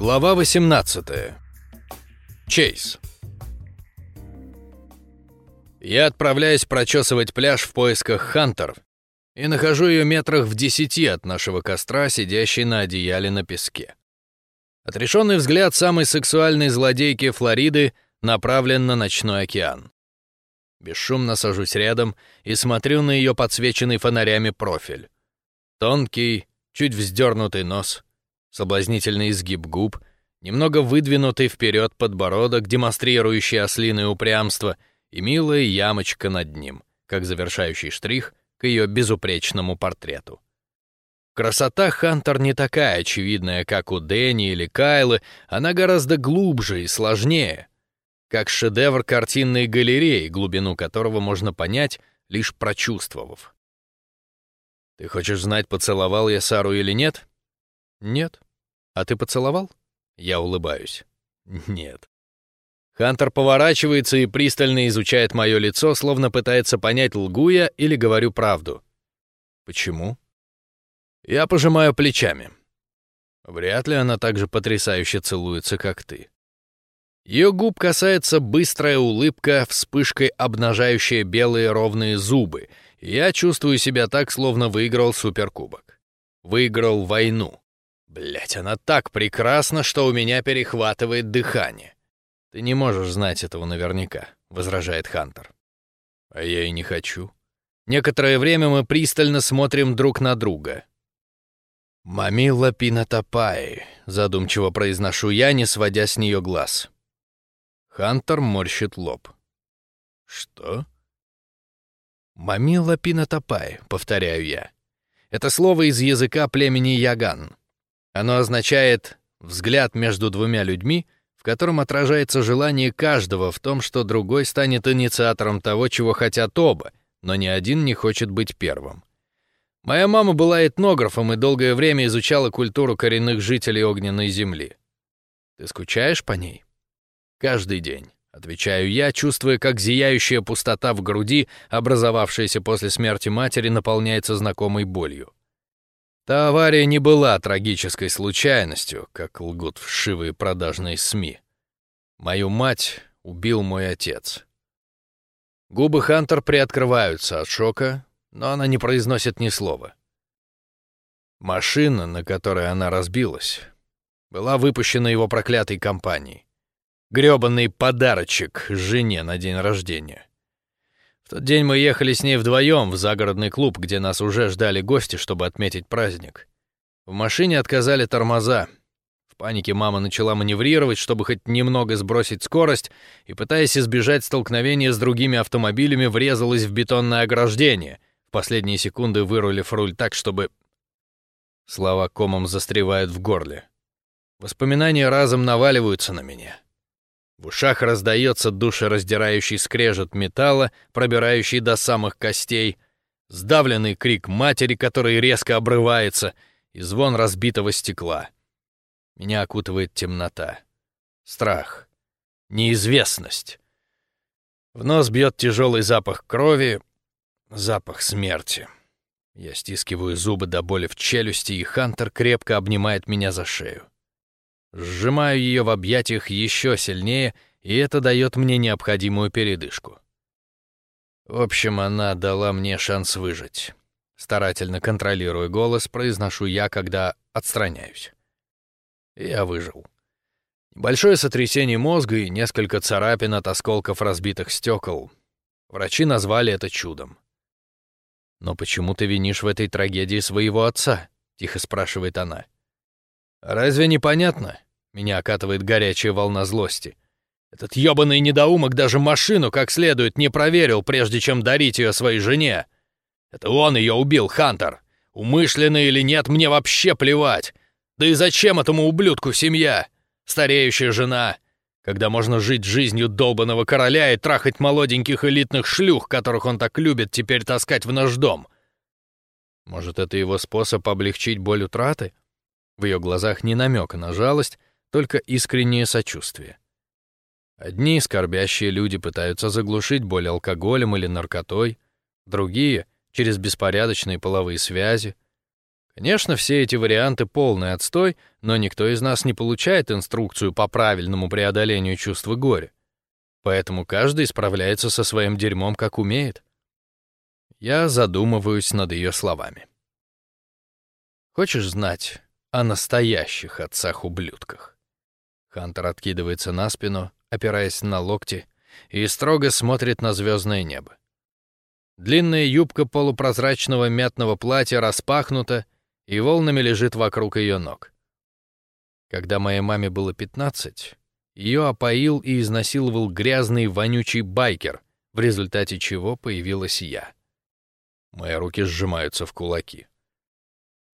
Глава 18. Чейз. Я отправляюсь прочесывать пляж в поисках Хантеров и нахожу ее метрах в десяти от нашего костра, сидящей на одеяле на песке. Отрешенный взгляд самой сексуальной злодейки Флориды направлен на ночной океан. Бесшумно сажусь рядом и смотрю на ее подсвеченный фонарями профиль. Тонкий, чуть вздернутый нос, соблазнительный изгиб губ, немного выдвинутый вперед подбородок, демонстрирующий ослиное упрямство, и милая ямочка над ним, как завершающий штрих к ее безупречному портрету. Красота Хантер не такая очевидная, как у Дэнни или Кайлы, она гораздо глубже и сложнее, как шедевр картинной галереи, глубину которого можно понять, лишь прочувствовав. «Ты хочешь знать, поцеловал я Сару или нет?» «Нет». «А ты поцеловал?» Я улыбаюсь. «Нет». Хантер поворачивается и пристально изучает мое лицо, словно пытается понять, лгу я или говорю правду. «Почему?» Я пожимаю плечами. Вряд ли она так же потрясающе целуется, как ты. Ее губ касается быстрая улыбка, вспышкой обнажающая белые ровные зубы. я чувствую себя так, словно выиграл суперкубок. Выиграл войну. Блять, она так прекрасна, что у меня перехватывает дыхание. Ты не можешь знать этого наверняка, возражает Хантер. А я и не хочу. Некоторое время мы пристально смотрим друг на друга. «Мамила Пинатапай», — задумчиво произношу я, не сводя с нее глаз. Хантер морщит лоб. «Что?» «Мамила Пинатапай», — повторяю я. Это слово из языка племени Яган. Оно означает «взгляд между двумя людьми», в котором отражается желание каждого в том, что другой станет инициатором того, чего хотят оба, но ни один не хочет быть первым. Моя мама была этнографом и долгое время изучала культуру коренных жителей огненной земли. Ты скучаешь по ней? Каждый день, отвечаю я, чувствуя, как зияющая пустота в груди, образовавшаяся после смерти матери, наполняется знакомой болью. Та авария не была трагической случайностью, как лгут вшивые продажные СМИ. Мою мать убил мой отец. Губы Хантер приоткрываются от шока, но она не произносит ни слова. Машина, на которой она разбилась, была выпущена его проклятой компанией. Грёбаный подарочек жене на день рождения тот день мы ехали с ней вдвоем в загородный клуб, где нас уже ждали гости, чтобы отметить праздник. В машине отказали тормоза. В панике мама начала маневрировать, чтобы хоть немного сбросить скорость, и, пытаясь избежать столкновения с другими автомобилями, врезалась в бетонное ограждение, в последние секунды вырулив руль так, чтобы... Слова комом застревают в горле. Воспоминания разом наваливаются на меня. В ушах раздается душераздирающий скрежет металла, пробирающий до самых костей, сдавленный крик матери, который резко обрывается, и звон разбитого стекла. Меня окутывает темнота, страх, неизвестность. В нос бьет тяжелый запах крови, запах смерти. Я стискиваю зубы до боли в челюсти, и Хантер крепко обнимает меня за шею. Сжимаю ее в объятиях еще сильнее, и это дает мне необходимую передышку. В общем, она дала мне шанс выжить. Старательно контролируя голос, произношу я, когда отстраняюсь. Я выжил. Большое сотрясение мозга и несколько царапин от осколков разбитых стекол. Врачи назвали это чудом. «Но почему ты винишь в этой трагедии своего отца?» — тихо спрашивает она. «Разве непонятно?» — меня окатывает горячая волна злости. «Этот ёбаный недоумок даже машину как следует не проверил, прежде чем дарить ее своей жене. Это он ее убил, Хантер. Умышленно или нет, мне вообще плевать. Да и зачем этому ублюдку семья? Стареющая жена, когда можно жить жизнью долбанного короля и трахать молоденьких элитных шлюх, которых он так любит теперь таскать в наш дом. Может, это его способ облегчить боль утраты? В ее глазах не намека на жалость, только искреннее сочувствие. Одни скорбящие люди пытаются заглушить боль алкоголем или наркотой, другие — через беспорядочные половые связи. Конечно, все эти варианты полный отстой, но никто из нас не получает инструкцию по правильному преодолению чувства горя. Поэтому каждый справляется со своим дерьмом как умеет. Я задумываюсь над ее словами. Хочешь знать о настоящих отцах-ублюдках? Хантер откидывается на спину, опираясь на локти, и строго смотрит на звездное небо. Длинная юбка полупрозрачного мятного платья распахнута и волнами лежит вокруг ее ног. Когда моей маме было 15, ее опоил и изнасиловал грязный вонючий байкер, в результате чего появилась я. Мои руки сжимаются в кулаки.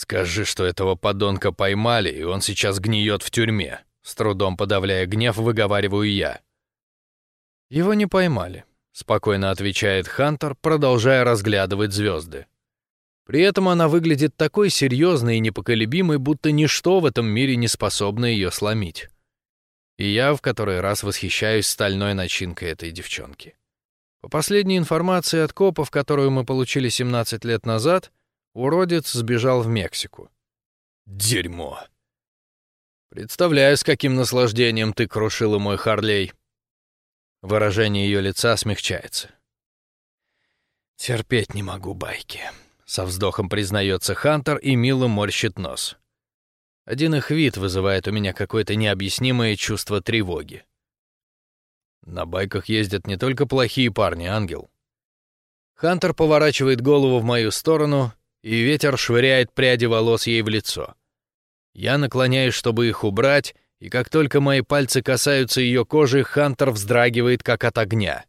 Скажи, что этого подонка поймали, и он сейчас гниет в тюрьме. С трудом подавляя гнев, выговариваю я. Его не поймали, спокойно отвечает Хантер, продолжая разглядывать звезды. При этом она выглядит такой серьезной и непоколебимой, будто ничто в этом мире не способно ее сломить. И я в который раз восхищаюсь стальной начинкой этой девчонки. По последней информации от копов, которую мы получили 17 лет назад, уродец сбежал в Мексику. Дерьмо. Представляю, с каким наслаждением ты крушила мой Харлей. Выражение ее лица смягчается. Терпеть не могу байки. Со вздохом признается Хантер и мило морщит нос. Один их вид вызывает у меня какое-то необъяснимое чувство тревоги. На байках ездят не только плохие парни, ангел. Хантер поворачивает голову в мою сторону, и ветер швыряет пряди волос ей в лицо. Я наклоняюсь, чтобы их убрать, и как только мои пальцы касаются ее кожи, Хантер вздрагивает, как от огня.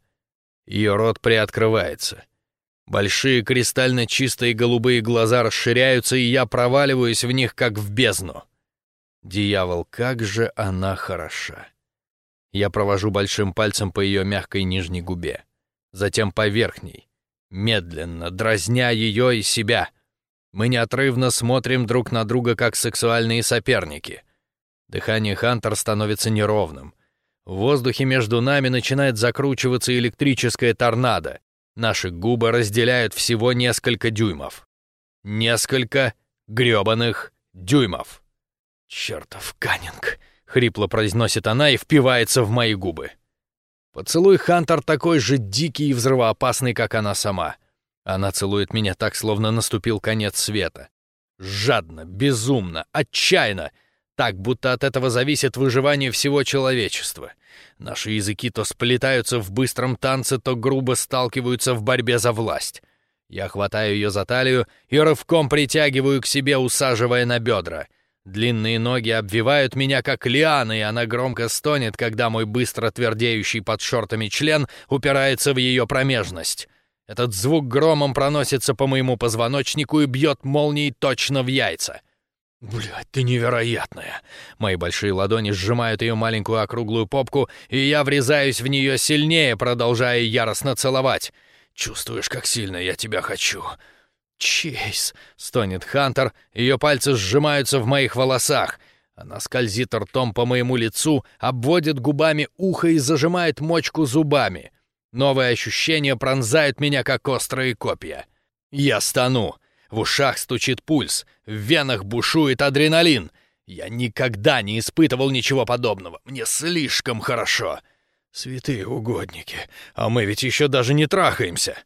Ее рот приоткрывается. Большие кристально чистые голубые глаза расширяются, и я проваливаюсь в них, как в бездну. Дьявол, как же она хороша. Я провожу большим пальцем по ее мягкой нижней губе, затем по верхней, медленно, дразня ее и себя. Мы неотрывно смотрим друг на друга, как сексуальные соперники. Дыхание Хантер становится неровным. В воздухе между нами начинает закручиваться электрическая торнадо. Наши губы разделяют всего несколько дюймов. Несколько грёбаных дюймов. «Чёртов Каннинг!» — хрипло произносит она и впивается в мои губы. Поцелуй Хантер такой же дикий и взрывоопасный, как она сама. Она целует меня так, словно наступил конец света. Жадно, безумно, отчаянно, так, будто от этого зависит выживание всего человечества. Наши языки то сплетаются в быстром танце, то грубо сталкиваются в борьбе за власть. Я хватаю ее за талию и рывком притягиваю к себе, усаживая на бедра — Длинные ноги обвивают меня, как лианы, и она громко стонет, когда мой быстро твердеющий под шортами член упирается в ее промежность. Этот звук громом проносится по моему позвоночнику и бьет молнией точно в яйца. Блядь, ты невероятная. Мои большие ладони сжимают ее маленькую округлую попку, и я врезаюсь в нее сильнее, продолжая яростно целовать. Чувствуешь, как сильно я тебя хочу. «Чейз!» — стонет Хантер, ее пальцы сжимаются в моих волосах. Она скользит ртом по моему лицу, обводит губами ухо и зажимает мочку зубами. Новые ощущения пронзают меня, как острые копья. Я стану. В ушах стучит пульс, в венах бушует адреналин. Я никогда не испытывал ничего подобного. Мне слишком хорошо. Святые угодники, а мы ведь еще даже не трахаемся.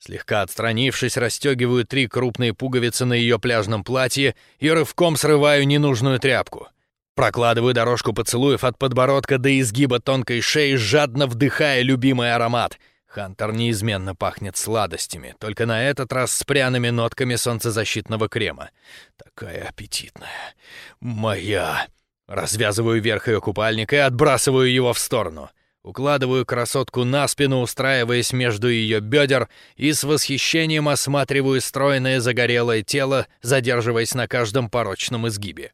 Слегка отстранившись, расстегиваю три крупные пуговицы на ее пляжном платье и рывком срываю ненужную тряпку. Прокладываю дорожку поцелуев от подбородка до изгиба тонкой шеи, жадно вдыхая любимый аромат. Хантер неизменно пахнет сладостями, только на этот раз с пряными нотками солнцезащитного крема. Такая аппетитная. Моя. Развязываю верх ее купальника и отбрасываю его в сторону. Укладываю красотку на спину, устраиваясь между ее бедер, и с восхищением осматриваю стройное загорелое тело, задерживаясь на каждом порочном изгибе.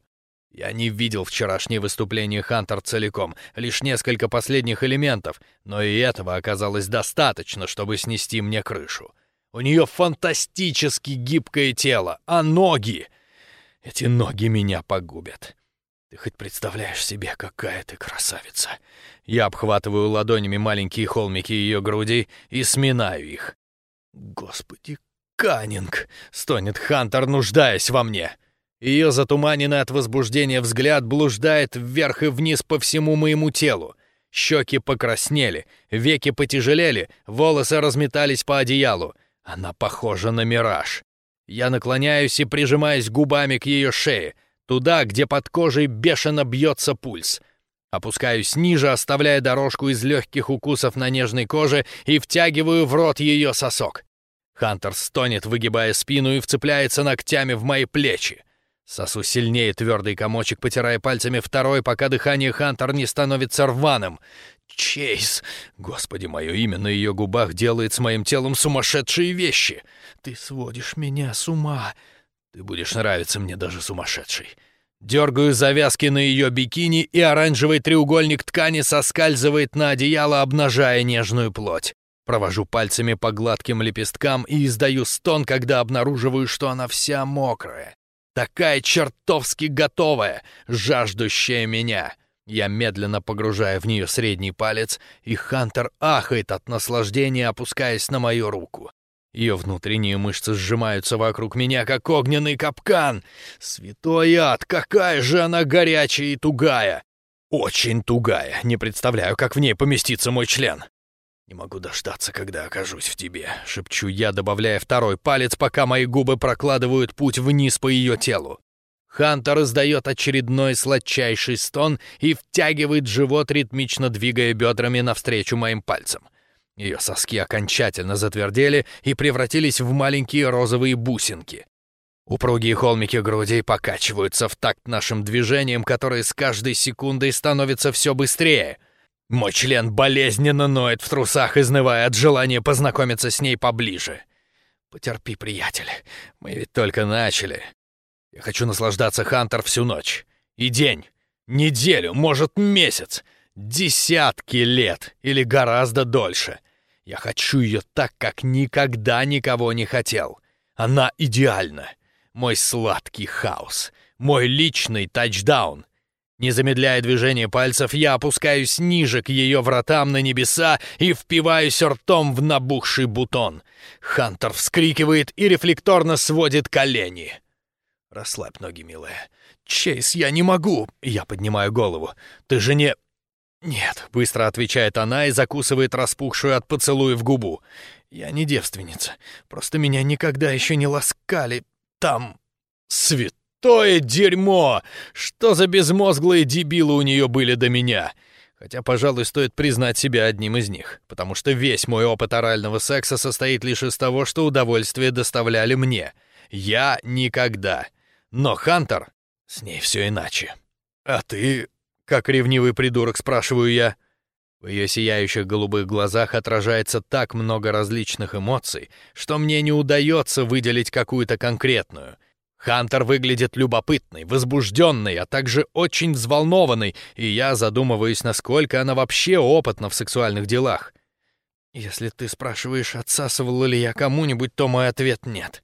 Я не видел вчерашнее выступление Хантер целиком, лишь несколько последних элементов, но и этого оказалось достаточно, чтобы снести мне крышу. У нее фантастически гибкое тело, а ноги... Эти ноги меня погубят. Ты хоть представляешь себе, какая ты красавица? Я обхватываю ладонями маленькие холмики ее груди и сминаю их. Господи, Каннинг! Стонет Хантер, нуждаясь во мне. Ее затуманенный от возбуждения взгляд блуждает вверх и вниз по всему моему телу. Щеки покраснели, веки потяжелели, волосы разметались по одеялу. Она похожа на мираж. Я наклоняюсь и прижимаюсь губами к ее шее, туда, где под кожей бешено бьется пульс. Опускаюсь ниже, оставляя дорожку из легких укусов на нежной коже и втягиваю в рот ее сосок. Хантер стонет, выгибая спину и вцепляется ногтями в мои плечи. Сосу сильнее твердый комочек, потирая пальцами второй, пока дыхание Хантер не становится рваным. Чейз! Господи, мое имя на ее губах делает с моим телом сумасшедшие вещи. Ты сводишь меня с ума. Ты будешь нравиться мне даже сумасшедший. Дергаю завязки на ее бикини, и оранжевый треугольник ткани соскальзывает на одеяло, обнажая нежную плоть. Провожу пальцами по гладким лепесткам и издаю стон, когда обнаруживаю, что она вся мокрая. Такая чертовски готовая, жаждущая меня. Я медленно погружаю в нее средний палец, и Хантер ахает от наслаждения, опускаясь на мою руку. Ее внутренние мышцы сжимаются вокруг меня, как огненный капкан. Святой ад, какая же она горячая и тугая! Очень тугая, не представляю, как в ней поместится мой член. «Не могу дождаться, когда окажусь в тебе», — шепчу я, добавляя второй палец, пока мои губы прокладывают путь вниз по ее телу. Хантер издает очередной сладчайший стон и втягивает живот, ритмично двигая бедрами навстречу моим пальцам. Ее соски окончательно затвердели и превратились в маленькие розовые бусинки. Упругие холмики грудей покачиваются в такт нашим движениям, которые с каждой секундой становятся все быстрее — мой член болезненно ноет в трусах, изнывая от желания познакомиться с ней поближе. Потерпи, приятель, мы ведь только начали. Я хочу наслаждаться Хантер всю ночь. И день, неделю, может, месяц, десятки лет или гораздо дольше. Я хочу ее так, как никогда никого не хотел. Она идеальна. Мой сладкий хаос. Мой личный тачдаун. Не замедляя движение пальцев, я опускаюсь ниже к ее вратам на небеса и впиваюсь ртом в набухший бутон. Хантер вскрикивает и рефлекторно сводит колени. «Расслабь ноги, милая». «Чейз, я не могу!» Я поднимаю голову. «Ты же не...» «Нет», — быстро отвечает она и закусывает распухшую от поцелуев губу. «Я не девственница. Просто меня никогда еще не ласкали там...» «Свет Святое дерьмо! Что за безмозглые дебилы у нее были до меня? Хотя, пожалуй, стоит признать себя одним из них, потому что весь мой опыт орального секса состоит лишь из того, что удовольствие доставляли мне. Я никогда. Но Хантер... С ней все иначе. А ты... Как ревнивый придурок, спрашиваю я. В ее сияющих голубых глазах отражается так много различных эмоций, что мне не удается выделить какую-то конкретную — Хантер выглядит любопытной, возбужденной, а также очень взволнованной, и я задумываюсь, насколько она вообще опытна в сексуальных делах. Если ты спрашиваешь, отсасывала ли я кому-нибудь, то мой ответ — нет.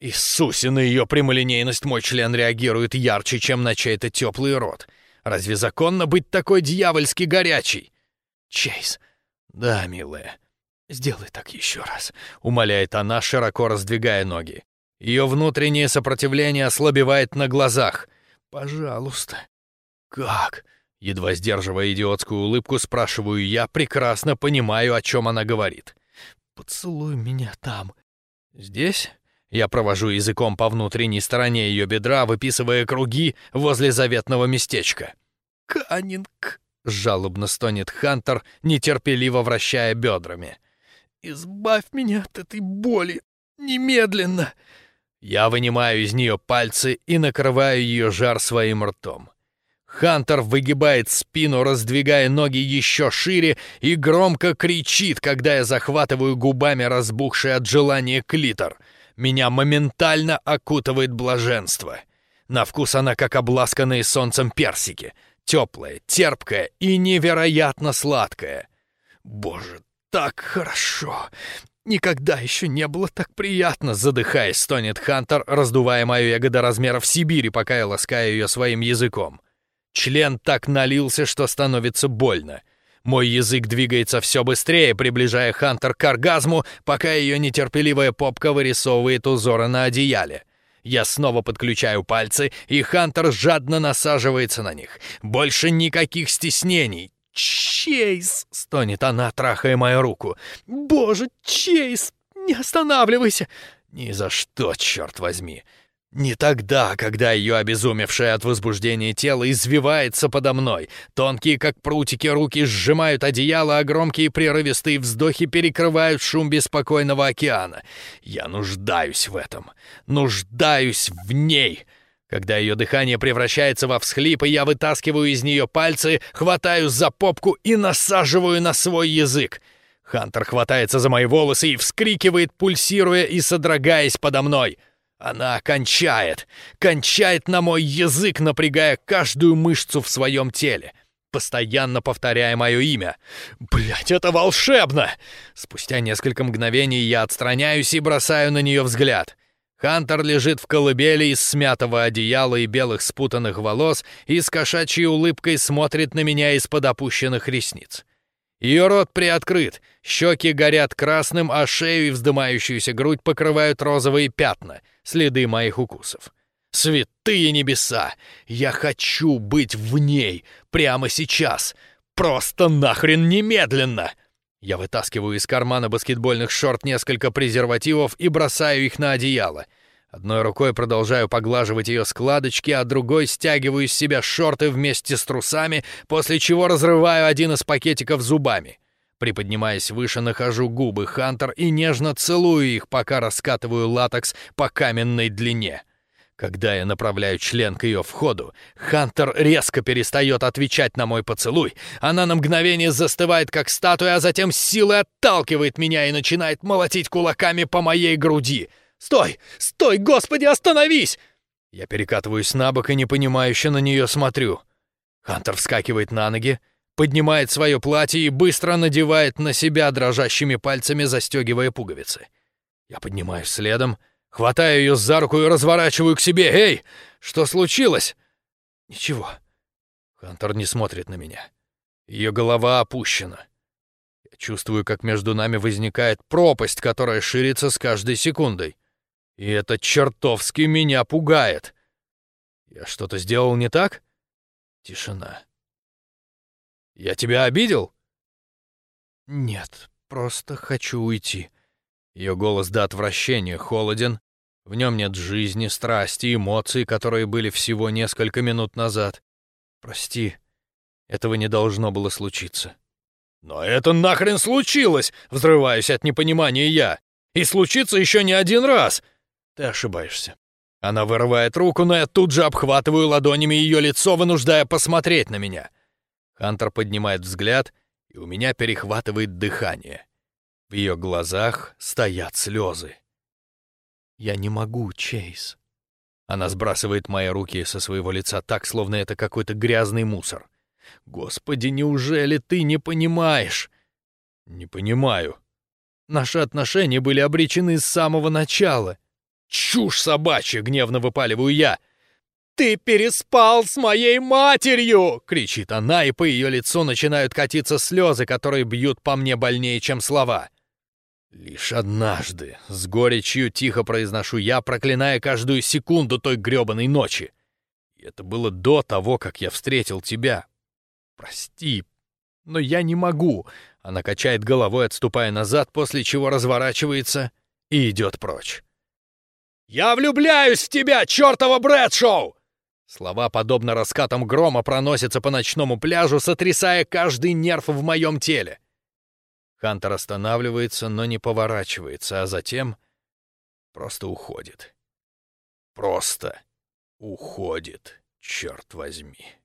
Иисусе, на ее прямолинейность мой член реагирует ярче, чем на чей-то теплый рот. Разве законно быть такой дьявольски горячей? Чейз. Да, милая. Сделай так еще раз, умоляет она, широко раздвигая ноги. Ее внутреннее сопротивление ослабевает на глазах. «Пожалуйста». «Как?» Едва сдерживая идиотскую улыбку, спрашиваю я, прекрасно понимаю, о чем она говорит. «Поцелуй меня там». «Здесь?» Я провожу языком по внутренней стороне ее бедра, выписывая круги возле заветного местечка. «Каннинг!» — жалобно стонет Хантер, нетерпеливо вращая бедрами. «Избавь меня от этой боли! Немедленно!» Я вынимаю из нее пальцы и накрываю ее жар своим ртом. Хантер выгибает спину, раздвигая ноги еще шире и громко кричит, когда я захватываю губами разбухший от желания клитор. Меня моментально окутывает блаженство. На вкус она как обласканные солнцем персики. Теплая, терпкая и невероятно сладкая. Боже, так хорошо! «Никогда еще не было так приятно!» Задыхаясь, стонет Хантер, раздувая мою ягода размеров Сибири, пока я ласкаю ее своим языком. Член так налился, что становится больно. Мой язык двигается все быстрее, приближая Хантер к оргазму, пока ее нетерпеливая попка вырисовывает узоры на одеяле. Я снова подключаю пальцы, и Хантер жадно насаживается на них. Больше никаких стеснений. «Чейз!» — стонет она, трахая мою руку. «Боже, Чейз, не останавливайся!» «Ни за что, черт возьми!» Не тогда, когда ее обезумевшее от возбуждения тело извивается подо мной. Тонкие, как прутики, руки сжимают одеяло, а громкие прерывистые вздохи перекрывают шум беспокойного океана. Я нуждаюсь в этом. Нуждаюсь в ней. Когда ее дыхание превращается во всхлипы, я вытаскиваю из нее пальцы, хватаю за попку и насаживаю на свой язык. Хантер хватается за мои волосы и вскрикивает, пульсируя и содрогаясь подо мной. Она кончает, кончает на мой язык, напрягая каждую мышцу в своем теле, постоянно повторяя мое имя. Блять, это волшебно! Спустя несколько мгновений я отстраняюсь и бросаю на нее взгляд. Хантер лежит в колыбели из смятого одеяла и белых спутанных волос и с кошачьей улыбкой смотрит на меня из-под опущенных ресниц. Ее рот приоткрыт, щеки горят красным, а шею и вздымающуюся грудь покрывают розовые пятна, следы моих укусов. Святые небеса! Я хочу быть в ней прямо сейчас! Просто нахрен немедленно! Я вытаскиваю из кармана баскетбольных шорт несколько презервативов и бросаю их на одеяло. Одной рукой продолжаю поглаживать ее складочки, а другой стягиваю из себя шорты вместе с трусами, после чего разрываю один из пакетиков зубами. Приподнимаясь выше, нахожу губы Хантер и нежно целую их, пока раскатываю латекс по каменной длине. Когда я направляю член к ее входу, Хантер резко перестает отвечать на мой поцелуй. Она на мгновение застывает, как статуя, а затем с силой отталкивает меня и начинает молотить кулаками по моей груди — Стой! Стой, господи, остановись!» Я перекатываюсь на бок и непонимающе на нее смотрю. Хантер вскакивает на ноги, поднимает свое платье и быстро надевает на себя дрожащими пальцами, застегивая пуговицы. Я поднимаюсь следом, хватаю ее за руку и разворачиваю к себе. «Эй, что случилось?» «Ничего». Хантер не смотрит на меня. Ее голова опущена. Я чувствую, как между нами возникает пропасть, которая ширится с каждой секундой. И это чертовски меня пугает. Я что-то сделал не так? Тишина. Я тебя обидел? Нет, просто хочу уйти. Ее голос до отвращения холоден. В нем нет жизни, страсти, эмоций, которые были всего несколько минут назад. Прости, этого не должно было случиться. «Но это нахрен случилось!» — взрываюсь от непонимания я. «И случится еще не один раз!» Ты ошибаешься. Она вырывает руку, но я тут же обхватываю ладонями ее лицо, вынуждая посмотреть на меня. Хантер поднимает взгляд, и у меня перехватывает дыхание. В ее глазах стоят слезы. «Я не могу, Чейз». Она сбрасывает мои руки со своего лица так, словно это какой-то грязный мусор. «Господи, неужели ты не понимаешь?» «Не понимаю». Наши отношения были обречены с самого начала. «Чушь собачья!» — гневно выпаливаю я. «Ты переспал с моей матерью!» — кричит она, и по ее лицу начинают катиться слезы, которые бьют по мне больнее, чем слова. «Лишь однажды, с горечью тихо произношу я, проклиная каждую секунду той грёбаной ночи. И это было до того, как я встретил тебя. Прости, но я не могу». Она качает головой, отступая назад, после чего разворачивается и идет прочь. «Я влюбляюсь в тебя, чертова Брэдшоу!» Слова, подобно раскатам грома, проносятся по ночному пляжу, сотрясая каждый нерв в моем теле. Хантер останавливается, но не поворачивается, а затем просто уходит. Просто уходит, черт возьми.